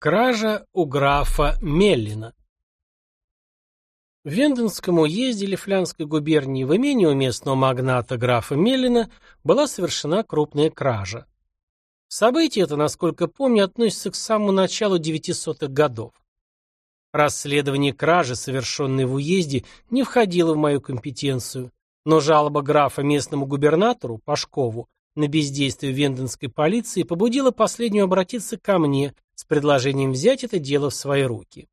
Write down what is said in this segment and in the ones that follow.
Кража у графа Меллина В Венденском уезде Лифлянской губернии в имении у местного магната графа Меллина была совершена крупная кража. Событие это, насколько помню, относится к самому началу 900-х годов. Расследование кражи, совершенной в уезде, не входило в мою компетенцию, но жалоба графа местному губернатору, Пашкову, на бездействие венденской полиции побудила последнюю обратиться ко мне с предложением взять это дело в свои руки.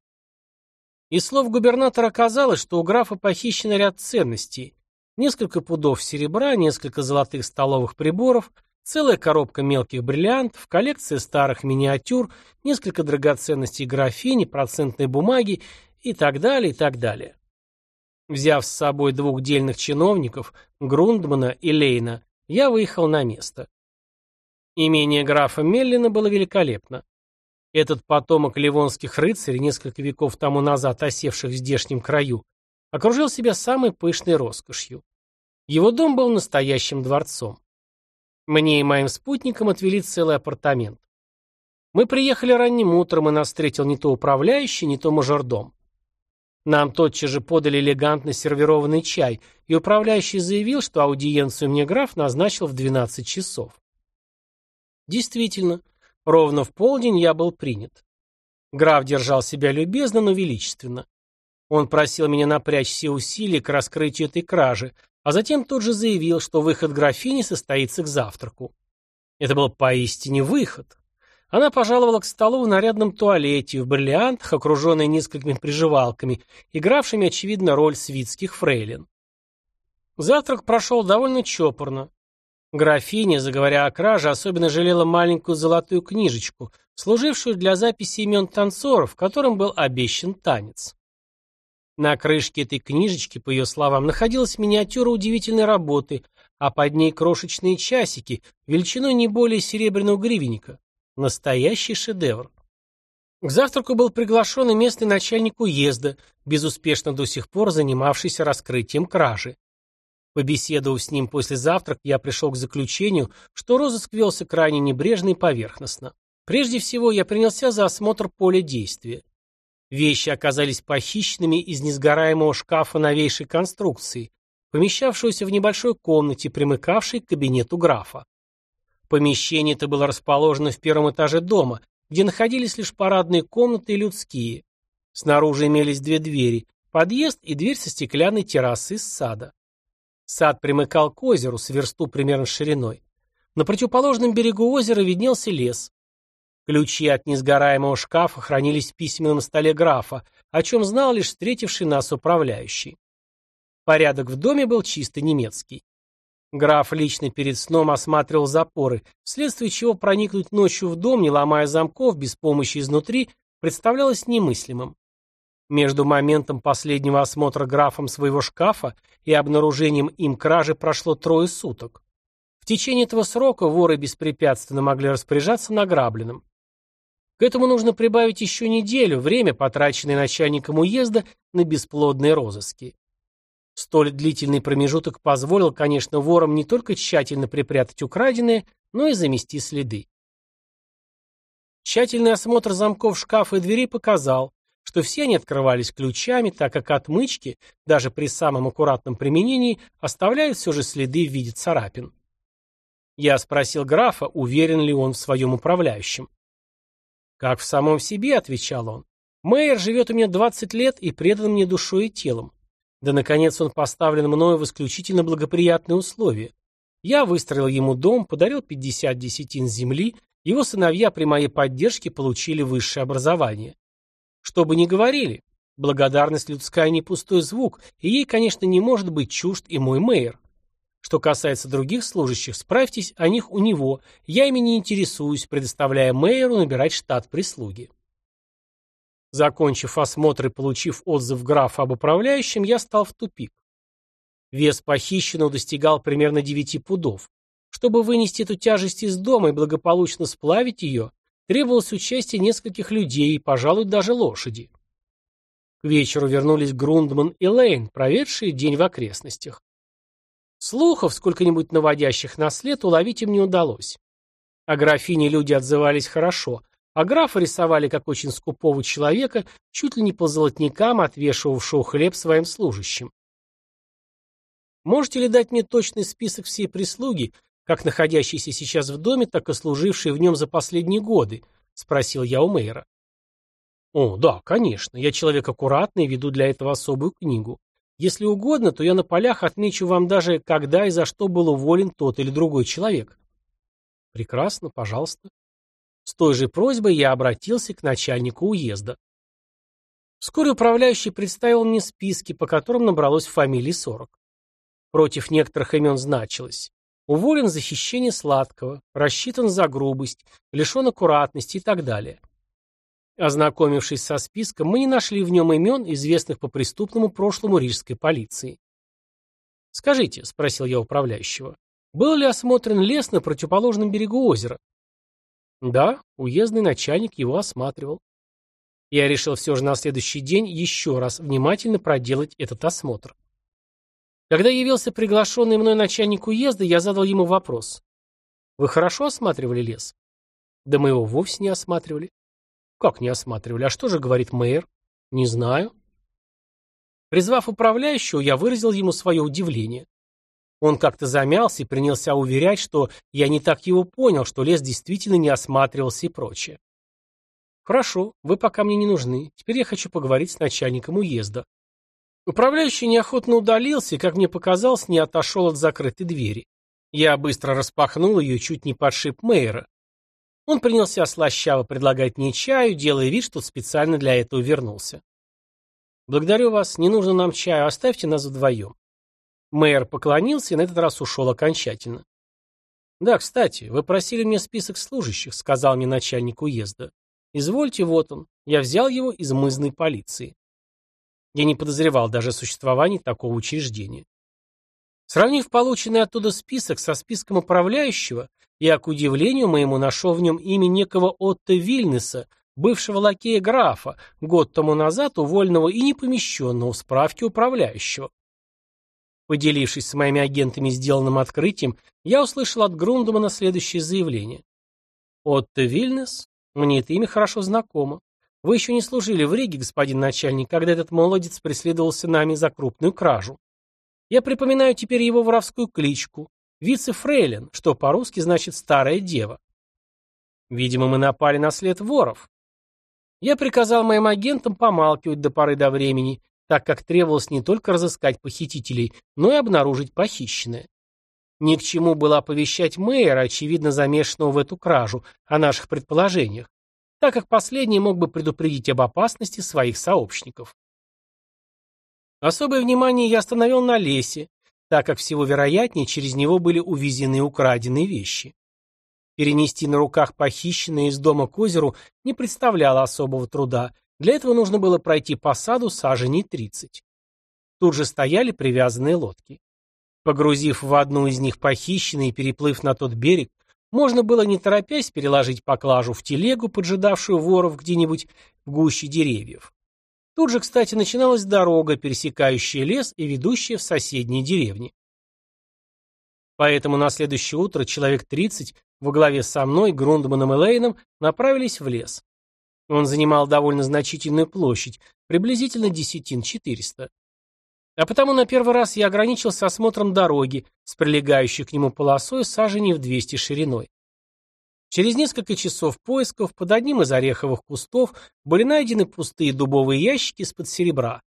Из слов губернатора оказалось, что у графа похищен ряд ценностей. Несколько пудов серебра, несколько золотых столовых приборов, целая коробка мелких бриллиантов, коллекция старых миниатюр, несколько драгоценностей графини, процентной бумаги и так далее, и так далее. Взяв с собой двух дельных чиновников, Грундмана и Лейна, я выехал на место. Имение графа Меллина было великолепно. Этот потомок ливонских рыцарей, несколько веков тому назад осевших в здешнем краю, окружил себя самой пышной роскошью. Его дом был настоящим дворцом. Мне и моим спутникам отвели целый апартамент. Мы приехали ранним утром, и нас встретил не то управляющий, не то мажордом. Нам тотчас же подали элегантно сервированный чай, и управляющий заявил, что аудиенцию мне граф назначил в 12 часов. Действительно, Ровно в полдень я был принят. Граф держал себя любезно, но величественно. Он просил меня напрячь все усилия к раскрытию этой кражи, а затем тут же заявил, что выход графини состоится к завтраку. Это был поистине выход. Она пожаловала к столу в нарядном туалете, в бриллиантах, окруженной несколькими приживалками, игравшими, очевидно, роль свитских фрейлин. Завтрак прошел довольно чопорно. Графиня, заговоря о краже, особенно жалела маленькую золотую книжечку, служившую для записи имен танцоров, которым был обещан танец. На крышке этой книжечки, по ее словам, находилась миниатюра удивительной работы, а под ней крошечные часики, величиной не более серебряного гривенника. Настоящий шедевр. К завтраку был приглашен и местный начальник уезда, безуспешно до сих пор занимавшийся раскрытием кражи. Побеседовав с ним после завтрака, я пришел к заключению, что розыск велся крайне небрежно и поверхностно. Прежде всего, я принялся за осмотр поля действия. Вещи оказались похищенными из несгораемого шкафа новейшей конструкции, помещавшегося в небольшой комнате, примыкавшей к кабинету графа. Помещение это было расположено в первом этаже дома, где находились лишь парадные комнаты и людские. Снаружи имелись две двери, подъезд и дверь со стеклянной террасы из сада. Сад примыкал к озеру с версту примерно шириной. На противоположном берегу озера виднелся лес. Ключи от несгораемого шкафа хранились в письменном столе графа, о чем знал лишь встретивший нас управляющий. Порядок в доме был чисто немецкий. Граф лично перед сном осматривал запоры, вследствие чего проникнуть ночью в дом, не ломая замков, без помощи изнутри, представлялось немыслимым. Между моментом последнего осмотра графом своего шкафа и обнаружением им кражи прошло трое суток. В течение этого срока воры беспрепятственно могли распоряжаться награбленным. К этому нужно прибавить еще неделю, время, потраченное начальником уезда на бесплодные розыски. Столь длительный промежуток позволил, конечно, ворам не только тщательно припрятать украденное, но и замести следы. Тщательный осмотр замков шкафа и дверей показал, что все они открывались ключами, так как отмычки, даже при самом аккуратном применении, оставляют все же следы в виде царапин. Я спросил графа, уверен ли он в своем управляющем. «Как в самом себе», — отвечал он. «Мэйер живет у меня 20 лет и предан мне душой и телом. Да, наконец, он поставлен мною в исключительно благоприятные условия. Я выстроил ему дом, подарил 50 десятин земли, его сыновья при моей поддержке получили высшее образование. Что бы ни говорили, благодарность людская не пустой звук, и ей, конечно, не может быть чужд и мой мэр. Что касается других служащих, справьтесь о них у него, я ими не интересуюсь, предоставляя мэру набирать штат прислуги. Закончив осмотр и получив отзыв графа об управляющем, я стал в тупик. Вес похищенного достигал примерно 9 пудов. Чтобы вынести эту тяжесть из дома и благополучно сплавить ее, Требовалось участие нескольких людей и, пожалуй, даже лошади. К вечеру вернулись Грундман и Лейн, проведшие день в окрестностях. Слухов, сколько-нибудь наводящих на след, уловить им не удалось. О графине люди отзывались хорошо, а графа рисовали как очень скупого человека, чуть ли не по золотникам, отвешивавшего хлеб своим служащим. Можете ли дать мне точный список всей прислуги, как находящейся сейчас в доме, так и служившей в нем за последние годы? Спросил я у мэра. О, да, конечно, я человек аккуратный и веду для этого особую книгу. Если угодно, то я на полях отмечу вам даже, когда и за что был уволен тот или другой человек. Прекрасно, пожалуйста. С той же просьбой я обратился к начальнику уезда. Вскоре управляющий представил мне списки, по которым набралось фамилий 40. Против некоторых имен значилось. Уволен за хищение сладкого, рассчитан за грубость, лишен аккуратности и так далее. Ознакомившись со списком, мы не нашли в нем имен, известных по преступному прошлому рижской полиции. «Скажите», — спросил я управляющего, — «был ли осмотрен лес на противоположном берегу озера?» Да, уездный начальник его осматривал. Я решил все же на следующий день еще раз внимательно проделать этот осмотр. Когда явился приглашенный мной начальник уезда, я задал ему вопрос. «Вы хорошо осматривали лес?» «Да мы его вовсе не осматривали». «Как не осматривали? А что же говорит мэр?» «Не знаю». Призвав управляющего, я выразил ему свое удивление. Он как-то замялся и принялся уверять, что я не так его понял, что лес действительно не осматривался и прочее. «Хорошо, вы пока мне не нужны. Теперь я хочу поговорить с начальником уезда». Управляющий неохотно удалился и, как мне показалось, не отошел от закрытой двери. Я быстро распахнул ее чуть не подшип мэра. Он принялся слащаво предлагать мне чаю, делая вид, что специально для этого вернулся. «Благодарю вас, не нужно нам чаю, оставьте нас вдвоем». Мэр поклонился и на этот раз ушел окончательно. «Да, кстати, вы просили мне список служащих», — сказал мне начальник уезда. «Извольте, вот он. Я взял его из мызной полиции». Я не подозревал даже о существовании такого учреждения. Сравнив полученный оттуда список со списком управляющего, я, к удивлению моему, нашел в нем имя некого Отто Вильнеса, бывшего лакея графа, год тому назад увольного и непомещенного в справке управляющего. Поделившись с моими агентами сделанным открытием, я услышал от Грундумана следующее заявление. «Отто Вильнес? Мне это имя хорошо знакомо. Вы еще не служили в Риге, господин начальник, когда этот молодец преследовался нами за крупную кражу. Я припоминаю теперь его воровскую кличку. Вице-фрейлин, что по-русски значит «старая дева». Видимо, мы напали на след воров. Я приказал моим агентам помалкивать до поры до времени, так как требовалось не только разыскать похитителей, но и обнаружить похищенное. Ни к чему было оповещать мэра, очевидно замешанного в эту кражу, о наших предположениях, так как последний мог бы предупредить об опасности своих сообщников. Особое внимание я остановил на лесе, так как всего вероятнее через него были увезены украденные вещи. Перенести на руках похищенные из дома к озеру не представляло особого труда, для этого нужно было пройти по саду саженей 30. Тут же стояли привязанные лодки. Погрузив в одну из них похищенные и переплыв на тот берег, можно было не торопясь переложить поклажу в телегу, поджидавшую воров где-нибудь в гуще деревьев. Тут же, кстати, начиналась дорога, пересекающая лес и ведущая в соседние деревни. Поэтому на следующее утро человек 30 во главе со мной, Грундманом и Лейном направились в лес. Он занимал довольно значительную площадь, приблизительно десятин 400. А потому на первый раз я ограничился осмотром дороги с прилегающей к нему полосой саженей в 200 шириной. Через несколько часов поисков под одним из ореховых кустов были найдены пустые дубовые ящики из-под серебра.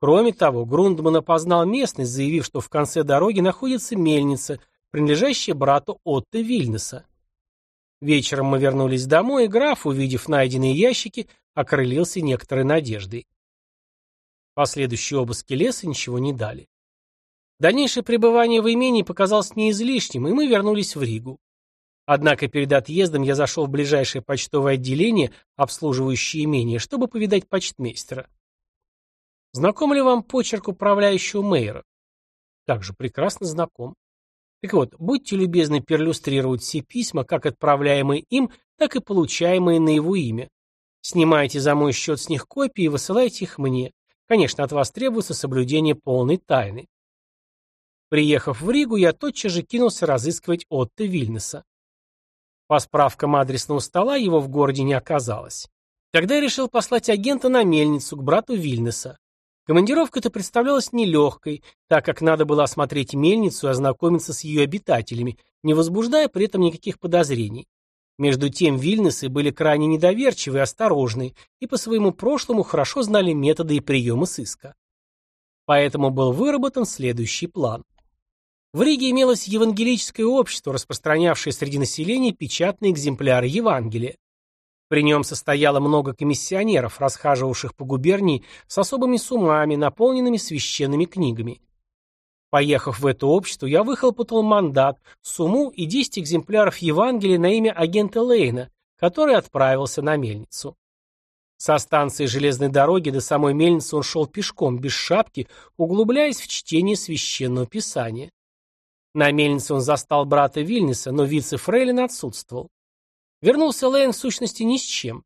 Кроме того, Грундман опознал местность, заявив, что в конце дороги находится мельница, принадлежащая брату Отто Вильнеса. Вечером мы вернулись домой, и граф, увидев найденные ящики, окрылился некоторой надеждой. Последующие обыски леса ничего не дали. Дальнейшее пребывание в имении показалось не излишним, и мы вернулись в Ригу. Однако перед отъездом я зашел в ближайшее почтовое отделение, обслуживающее имение, чтобы повидать почтмейстера. Знаком ли вам почерк управляющего мэра? Также прекрасно знаком. Так вот, будьте любезны перлюстрировать все письма, как отправляемые им, так и получаемые на его имя. Снимайте за мой счет с них копии и высылайте их мне. Конечно, от вас требуется соблюдение полной тайны. Приехав в Ригу, я тотчас же кинулся разыскивать Отто Вильнеса. По справкам адресного стола его в городе не оказалось. Тогда я решил послать агента на мельницу к брату Вильнеса. Командировка-то представлялась нелегкой, так как надо было осмотреть мельницу и ознакомиться с ее обитателями, не возбуждая при этом никаких подозрений. Между тем Вильнесы были крайне недоверчивы и осторожны, и по своему прошлому хорошо знали методы и приемы сыска. Поэтому был выработан следующий план. В Риге имелось евангелическое общество, распространявшее среди населения печатные экземпляры Евангелия. При нем состояло много комиссионеров, расхаживавших по губернии с особыми сумами, наполненными священными книгами. Поехав в это общество, я выхлопотал мандат, сумму и 10 экземпляров Евангелия на имя агента Лейна, который отправился на мельницу. Со станции железной дороги до самой мельницы он шел пешком, без шапки, углубляясь в чтение священного писания. На мельнице он застал брата Вильнеса, но вице-фрейлин отсутствовал. Вернулся Лейн в сущности ни с чем.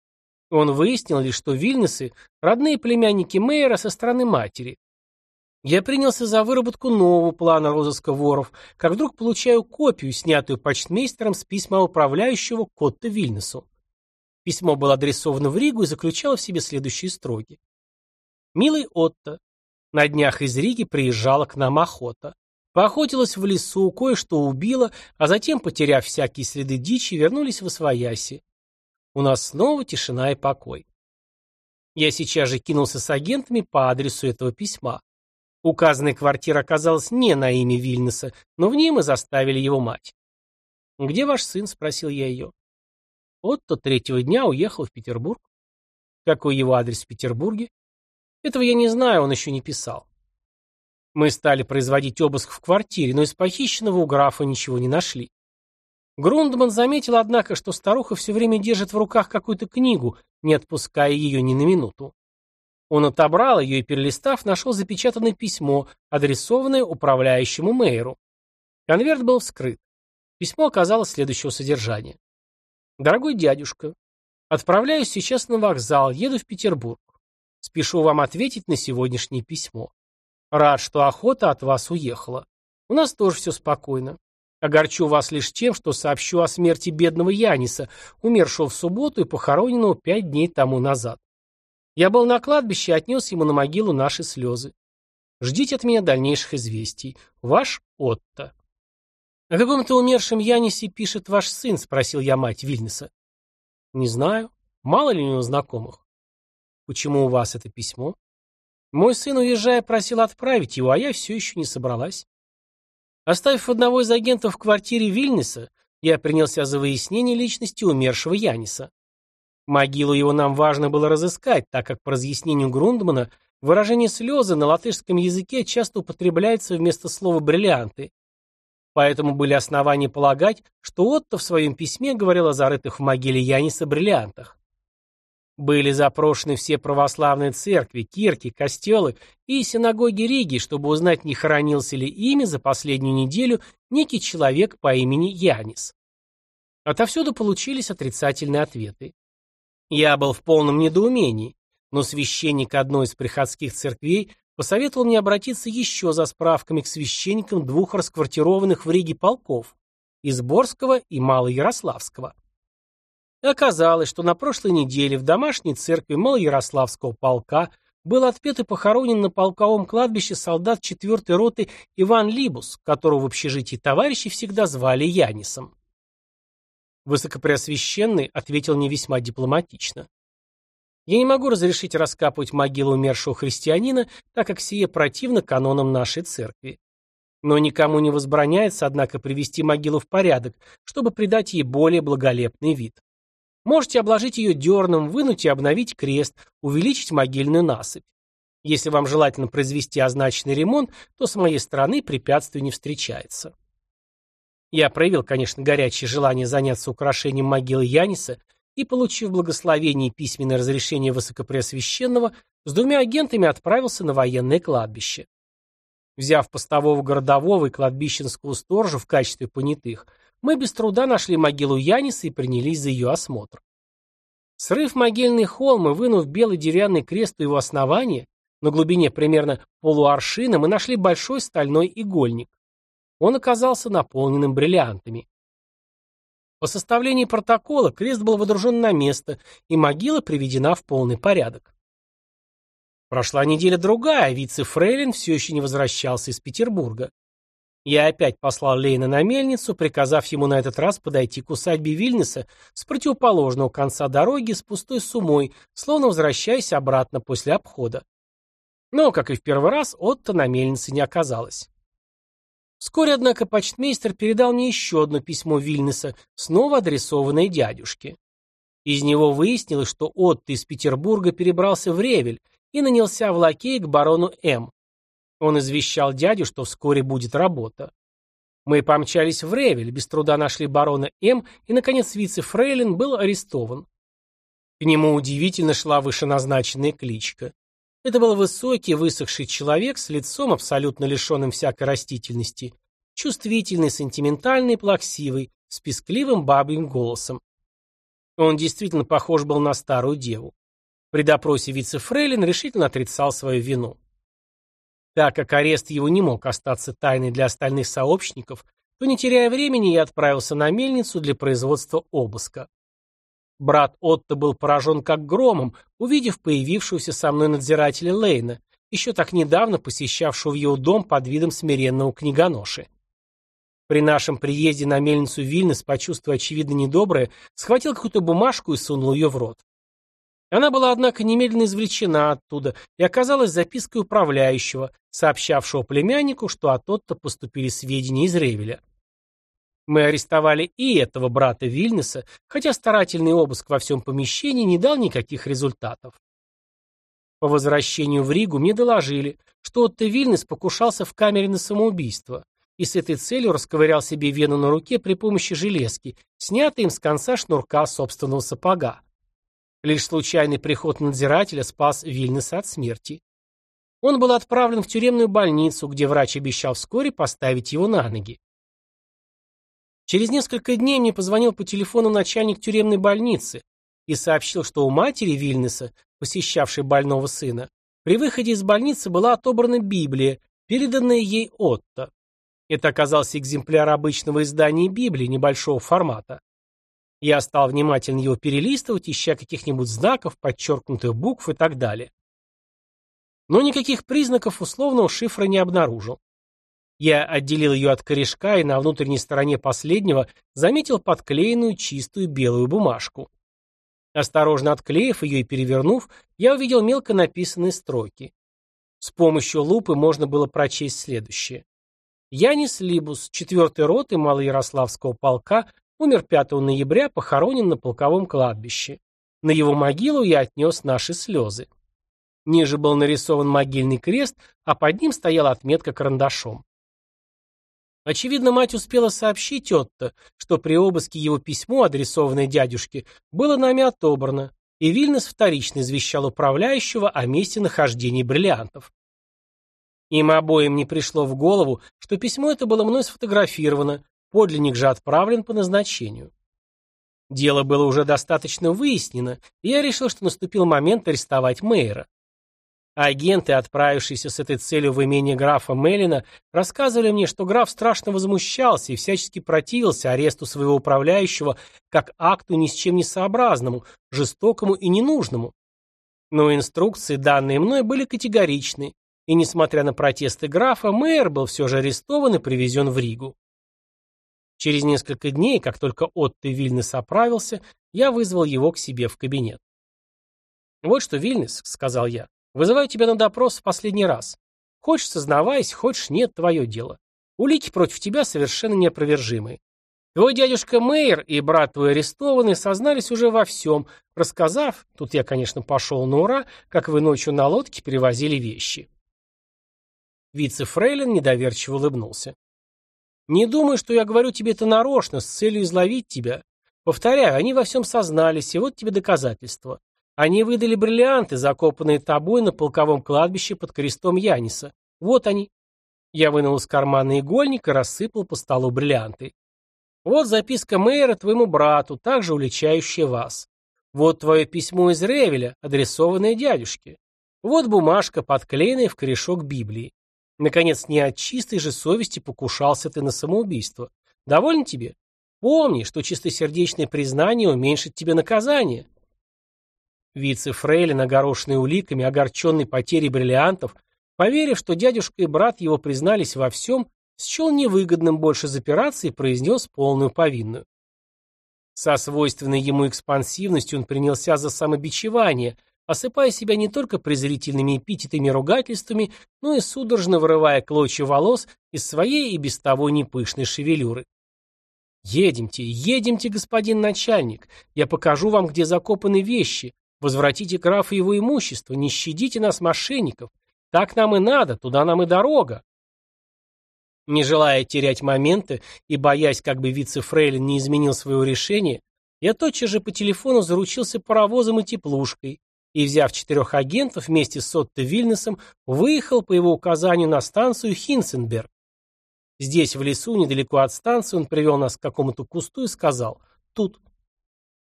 Он выяснил лишь, что Вильнесы – родные племянники Мейера со стороны матери, я принялся за выработку нового плана розыска воров, как вдруг получаю копию, снятую почтмейстером с письма управляющего Котта Вильнесу. Письмо было адресовано в Ригу и заключало в себе следующие строки. «Милый Отто, на днях из Риги приезжала к нам охота. Поохотилась в лесу, кое-что убила, а затем, потеряв всякие следы дичи, вернулись в Освояси. У нас снова тишина и покой. Я сейчас же кинулся с агентами по адресу этого письма. Указанная квартира оказалась не на имя Вильнеса, но в ней мы заставили его мать. «Где ваш сын?» — спросил я ее. Отто третьего дня уехал в Петербург. Какой его адрес в Петербурге? Этого я не знаю, он еще не писал. Мы стали производить обыск в квартире, но из похищенного у графа ничего не нашли. Грундман заметил, однако, что старуха все время держит в руках какую-то книгу, не отпуская ее ни на минуту. Он отобрал ее и, перелистав, нашел запечатанное письмо, адресованное управляющему мэру. Конверт был вскрыт. Письмо оказалось следующего содержания. «Дорогой дядюшка, отправляюсь сейчас на вокзал, еду в Петербург. Спешу вам ответить на сегодняшнее письмо. Рад, что охота от вас уехала. У нас тоже все спокойно. Огорчу вас лишь тем, что сообщу о смерти бедного Яниса, умершего в субботу и похороненного пять дней тому назад. Я был на кладбище и отнес ему на могилу наши слезы. Ждите от меня дальнейших известий. Ваш Отто. «О каком-то умершем Янисе пишет ваш сын?» — спросил я мать Вильнеса. «Не знаю. Мало ли у него знакомых». «Почему у вас это письмо?» «Мой сын, уезжая, просил отправить его, а я все еще не собралась». Оставив одного из агентов в квартире Вильнеса, я принялся за выяснение личности умершего Яниса. Могилу его нам важно было разыскать, так как по разъяснению Грундмана выражение «слезы» на латышском языке часто употребляется вместо слова «бриллианты». Поэтому были основания полагать, что Отто в своем письме говорил о зарытых в могиле Яниса бриллиантах. Были запрошены все православные церкви, кирки, костелы и синагоги Риги, чтобы узнать, не хоронился ли ими за последнюю неделю некий человек по имени Янис. Отовсюду получились отрицательные ответы. Я был в полном недоумении, но священник одной из приходских церквей посоветовал мне обратиться еще за справками к священникам двух расквартированных в Риге полков – Изборского и Малоярославского. Оказалось, что на прошлой неделе в домашней церкви Малоярославского полка был отпет и похоронен на полковом кладбище солдат 4-й роты Иван Либус, которого в общежитии товарищи всегда звали Янисом. Высокопреосвященный ответил не весьма дипломатично. Я не могу разрешить раскапывать могилу умершего христианина, так как сие противно канонам нашей церкви. Но никому не возбраняется, однако, привести могилу в порядок, чтобы придать ей более благолепный вид. Можете обложить ее дерном, вынуть и обновить крест, увеличить могильную насыпь. Если вам желательно произвести означенный ремонт, то с моей стороны препятствий не встречается. Я проявил, конечно, горячее желание заняться украшением могилы Яниса и, получив благословение и письменное разрешение Высокопреосвященного, с двумя агентами отправился на военное кладбище. Взяв постового городового и кладбищенского сторожа в качестве понятых, мы без труда нашли могилу Яниса и принялись за ее осмотр. Срыв могильный холм и вынув белый деревянный крест у его основания, на глубине примерно полуаршина мы нашли большой стальной игольник он оказался наполненным бриллиантами. По составлении протокола крест был водружен на место, и могила приведена в полный порядок. Прошла неделя-другая, вице-фрейлин все еще не возвращался из Петербурга. Я опять послал Лейна на мельницу, приказав ему на этот раз подойти к усадьбе Вильнеса с противоположного конца дороги с пустой сумой, словно возвращаясь обратно после обхода. Но, как и в первый раз, Отто на мельнице не оказалось. Вскоре, однако, почтмейстер передал мне еще одно письмо Вильнеса, снова адресованное дядюшке. Из него выяснилось, что Отто из Петербурга перебрался в Ревель и нанялся в лакей к барону М. Он извещал дядю, что вскоре будет работа. Мы помчались в Ревель, без труда нашли барона М, и, наконец, вице-фрейлин был арестован. К нему удивительно шла вышеназначенная кличка. Это был высокий, высохший человек с лицом, абсолютно лишенным всякой растительности, чувствительный, сентиментальный, плаксивый, с пескливым бабьим голосом. Он действительно похож был на старую деву. При допросе вице-фрейлин решительно отрицал свою вину. Так как арест его не мог остаться тайной для остальных сообщников, то, не теряя времени, я отправился на мельницу для производства обыска. Брат Отто был поражен как громом, увидев появившегося со мной надзирателя Лейна, еще так недавно посещавшего его дом под видом смиренного книгоноши. При нашем приезде на мельницу Вильнес, почувствуя очевидно недоброе, схватил какую-то бумажку и сунул ее в рот. Она была, однако, немедленно извлечена оттуда и оказалась запиской управляющего, сообщавшего племяннику, что от Отто поступили сведения из Ревеля. Мы арестовали и этого брата Вильнеса, хотя старательный обыск во всем помещении не дал никаких результатов. По возвращению в Ригу мне доложили, что Отто Вильнес покушался в камере на самоубийство и с этой целью расковырял себе вену на руке при помощи железки, снятой им с конца шнурка собственного сапога. Лишь случайный приход надзирателя спас Вильнеса от смерти. Он был отправлен в тюремную больницу, где врач обещал вскоре поставить его на ноги. Через несколько дней мне позвонил по телефону начальник тюремной больницы и сообщил, что у матери Вильнеса, посещавшей больного сына, при выходе из больницы была отобрана Библия, переданная ей Отто. Это оказался экземпляр обычного издания Библии небольшого формата. Я стал внимательно его перелистывать, ища каких-нибудь знаков, подчеркнутых букв и так далее. Но никаких признаков условного шифра не обнаружил. Я отделил ее от корешка и на внутренней стороне последнего заметил подклеенную чистую белую бумажку. Осторожно отклеив ее и перевернув, я увидел мелко написанные строки. С помощью лупы можно было прочесть следующее. Янис Либус, 4-й роты Малоярославского полка, умер 5 ноября, похоронен на полковом кладбище. На его могилу я отнес наши слезы. Ниже был нарисован могильный крест, а под ним стояла отметка карандашом. Очевидно, мать успела сообщить Отто, что при обыске его письмо, адресованное дядюшке, было нами отобрано, и Вильнес вторично извещал управляющего о месте нахождения бриллиантов. Им обоим не пришло в голову, что письмо это было мной сфотографировано, подлинник же отправлен по назначению. Дело было уже достаточно выяснено, и я решил, что наступил момент арестовать Агенты, отправившиеся с этой целью в имение графа Меллина, рассказывали мне, что граф страшно возмущался и всячески противился аресту своего управляющего как акту ни с чем не сообразному, жестокому и ненужному. Но инструкции, данные мной, были категоричны, и, несмотря на протесты графа, мэр был все же арестован и привезен в Ригу. Через несколько дней, как только Отто Вильнес оправился, я вызвал его к себе в кабинет. «Вот что, Вильнес», — сказал я, Вызываю тебя на допрос в последний раз. Хочешь, сознавайся, хочешь, нет, твое дело. Улики против тебя совершенно неопровержимые. Твой дядюшка Мейер и брат твой арестованный сознались уже во всем, рассказав, тут я, конечно, пошел на ура, как вы ночью на лодке перевозили вещи. Вице-фрейлин недоверчиво улыбнулся. «Не думай, что я говорю тебе это нарочно, с целью изловить тебя. Повторяю, они во всем сознались, и вот тебе доказательства. Они выдали бриллианты, закопанные тобой на полковом кладбище под крестом Яниса. Вот они. Я вынул из кармана игольник и рассыпал по столу бриллианты. Вот записка мэра твоему брату, также уличающая вас. Вот твое письмо из Ревеля, адресованное дядюшке. Вот бумажка, подклеенная в корешок Библии. Наконец, не от чистой же совести покушался ты на самоубийство. Доволен тебе? Помни, что чистосердечное признание уменьшит тебе наказание. Вице-фрейлин, огорошенный уликами, огорченный потерей бриллиантов, поверив, что дядюшка и брат его признались во всем, счел невыгодным больше запираться и произнес полную повинную. Со свойственной ему экспансивностью он принялся за самобичевание, осыпая себя не только презрительными эпитетами и ругательствами, но и судорожно вырывая клочья волос из своей и без того непышной шевелюры. «Едемте, едемте, господин начальник, я покажу вам, где закопаны вещи, возвратите графу его имущество, не щадите нас, мошенников, так нам и надо, туда нам и дорога». Не желая терять моменты и боясь, как бы вице-фрейлин не изменил своего решения, я тотчас же по телефону заручился паровозом и теплушкой и, взяв четырех агентов вместе с Отто Вильнесом, выехал по его указанию на станцию Хинценберг. Здесь, в лесу, недалеко от станции, он привел нас к какому-то кусту и сказал «Тут».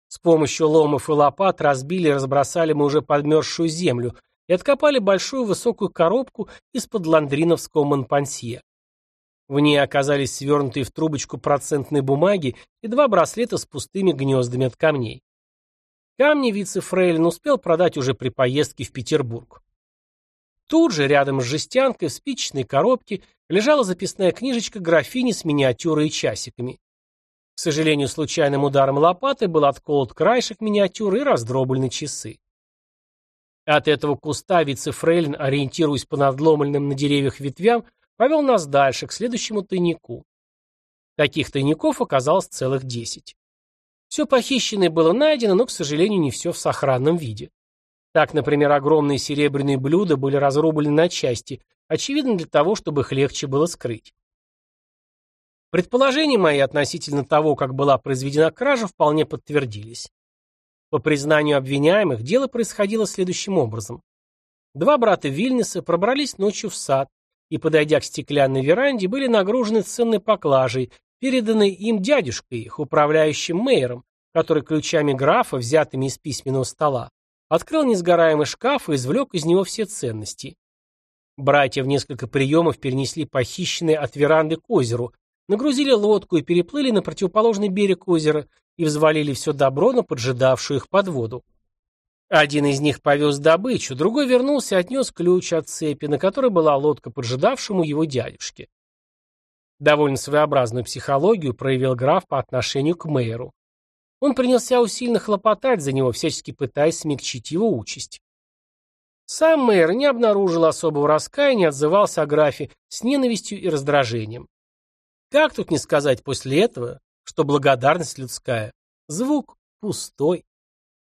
С помощью ломов и лопат разбили и разбросали мы уже подмерзшую землю и откопали большую высокую коробку из-под ландриновского монпансье. В ней оказались свернутые в трубочку процентные бумаги и два браслета с пустыми гнездами от камней. Камни вице-фрейлин успел продать уже при поездке в Петербург. Тут же, рядом с жестянкой, в спичечной коробке, лежала записная книжечка графини с миниатюрой и часиками. К сожалению, случайным ударом лопаты был отколот краешек миниатюры и раздроблены часы. От этого куста вице-фрейлин, ориентируясь по надломленным на деревьях ветвям, повел нас дальше, к следующему тайнику. Таких тайников оказалось целых десять. Все похищенное было найдено, но, к сожалению, не все в сохранном виде. Так, например, огромные серебряные блюда были разрублены на части, очевидно для того, чтобы их легче было скрыть. Предположения мои относительно того, как была произведена кража, вполне подтвердились. По признанию обвиняемых, дело происходило следующим образом. Два брата Вильнеса пробрались ночью в сад, и, подойдя к стеклянной веранде, были нагружены ценной поклажей, переданной им дядюшкой их, управляющим мэром, который ключами графа, взятыми из письменного стола, открыл несгораемый шкаф и извлек из него все ценности. Братья в несколько приемов перенесли похищенные от веранды к озеру, нагрузили лодку и переплыли на противоположный берег озера и взвалили все добро на поджидавшую их под воду. Один из них повез добычу, другой вернулся и отнес ключ от цепи, на которой была лодка поджидавшему его дядюшке. Довольно своеобразную психологию проявил граф по отношению к мэру. Он принялся усиленно хлопотать за него, всячески пытаясь смягчить его участь. Сам мэр не обнаружил особого раскаяния, отзывался о графе с ненавистью и раздражением. Как тут не сказать после этого, что благодарность людская – звук пустой.